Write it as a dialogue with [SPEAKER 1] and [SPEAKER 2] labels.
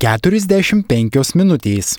[SPEAKER 1] 45 minutės.